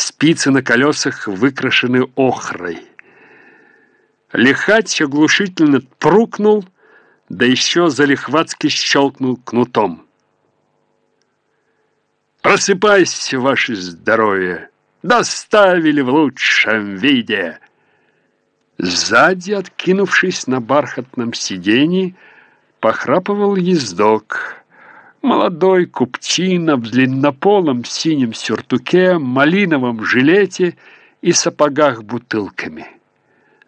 Спицы на колесах выкрашены охрой. Лихач оглушительно прукнул, да еще залихватски щелкнул кнутом. «Просыпайся, ваше здоровье! Доставили в лучшем виде!» Сзади, откинувшись на бархатном сиденье, похрапывал ездок. Молодой купчина в длиннополом синем сюртуке, малиновом жилете и сапогах бутылками.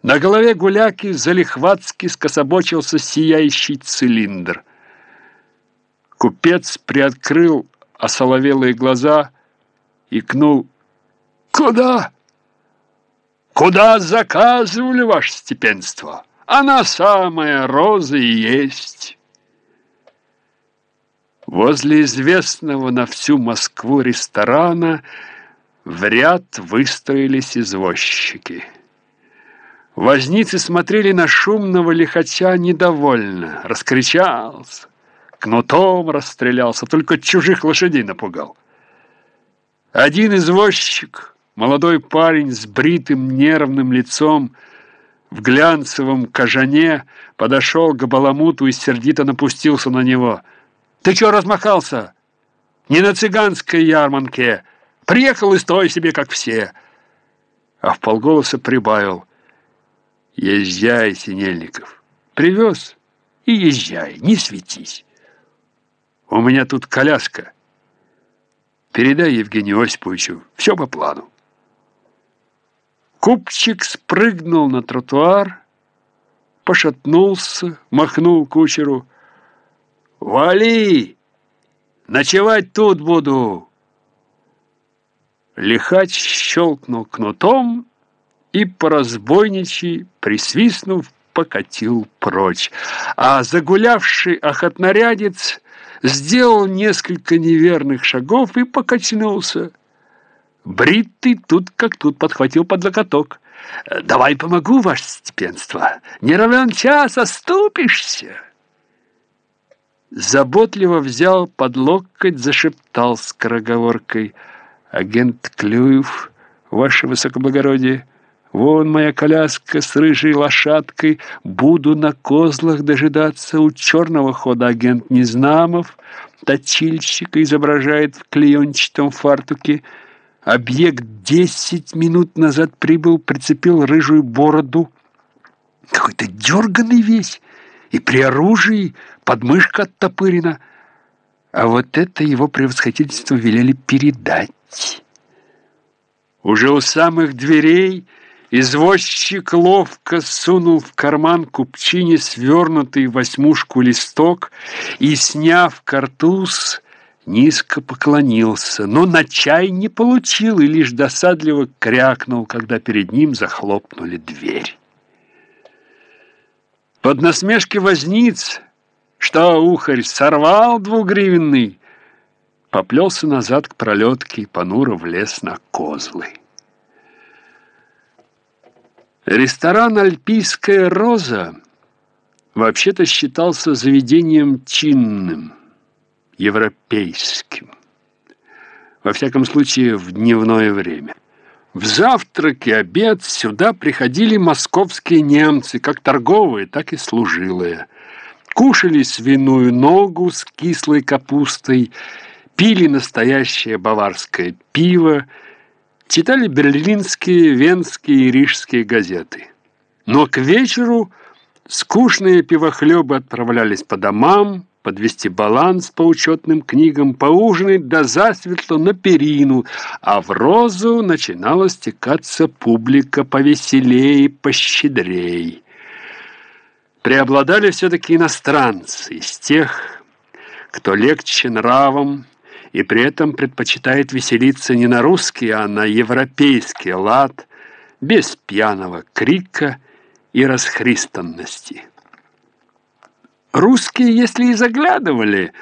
На голове гуляки залихватски скособочился сияющий цилиндр. Купец приоткрыл осоловелые глаза и кнул «Куда?» «Куда заказывали, ваше степенство? Она самая роза и есть». Возле известного на всю Москву ресторана в ряд выстроились извозчики. Возницы смотрели на шумного лихача недовольно, раскричался, кнутом расстрелялся, только чужих лошадей напугал. Один извозчик, молодой парень с бритым нервным лицом, в глянцевом кожане, подошел к Баламуту и сердито напустился на него. «Ты чё размахался? Не на цыганской ярмарке. Приехал и стой себе, как все». А в полголоса прибавил – Езжай, Синельников. Привез и езжай, не светись. У меня тут коляска. Передай Евгению Осиповичу, все по плану. Купчик спрыгнул на тротуар, пошатнулся, махнул кучеру. «Вали! Ночевать тут буду!» Лихач щелкнул кнутом, и по разбойничьи, присвистнув, покатил прочь. А загулявший охотнорядец сделал несколько неверных шагов и покачнулся. Бритый тут как тут подхватил под локоток. «Давай помогу, ваше степенство. Не равен час, оступишься!» Заботливо взял под локоть, зашептал скороговоркой. «Агент Клюев, ваше высокоблагородие!» Вон моя коляска с рыжей лошадкой. Буду на козлах дожидаться у черного хода агент Незнамов. Точильщика изображает в клеенчатом фартуке. Объект десять минут назад прибыл, прицепил рыжую бороду. Какой-то дерганный весь. И при оружии подмышка оттопырена. А вот это его превосходительство велели передать. Уже у самых дверей... Извозчик ловко сунул в карман купчине свернутый восьмушку листок и, сняв картуз, низко поклонился, но на чай не получил и лишь досадливо крякнул, когда перед ним захлопнули дверь. Под насмешки возниц, что ухарь сорвал двугривенный, поплелся назад к пролетке и понуро влез на козлы. Ресторан «Альпийская роза» вообще-то считался заведением чинным, европейским. Во всяком случае, в дневное время. В завтрак и обед сюда приходили московские немцы, как торговые, так и служилые. Кушали свиную ногу с кислой капустой, пили настоящее баварское пиво, читали берлинские, венские и рижские газеты. Но к вечеру скучные пивохлебы отправлялись по домам, подвести баланс по учетным книгам, поужинать до засветло на перину, а в розу начинала стекаться публика повеселее, пощедрей. Преобладали все-таки иностранцы, из тех, кто легче нравом, и при этом предпочитает веселиться не на русский, а на европейский лад, без пьяного крика и расхристанности. Русские, если и заглядывали,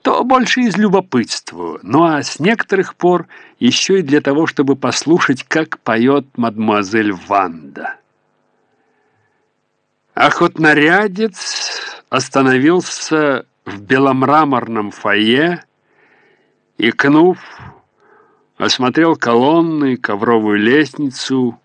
то больше из любопытства, ну а с некоторых пор еще и для того, чтобы послушать, как поет мадемуазель Ванда. Охотнорядец остановился в беломраморном фойе, Икнув, осмотрел колонны, ковровую лестницу,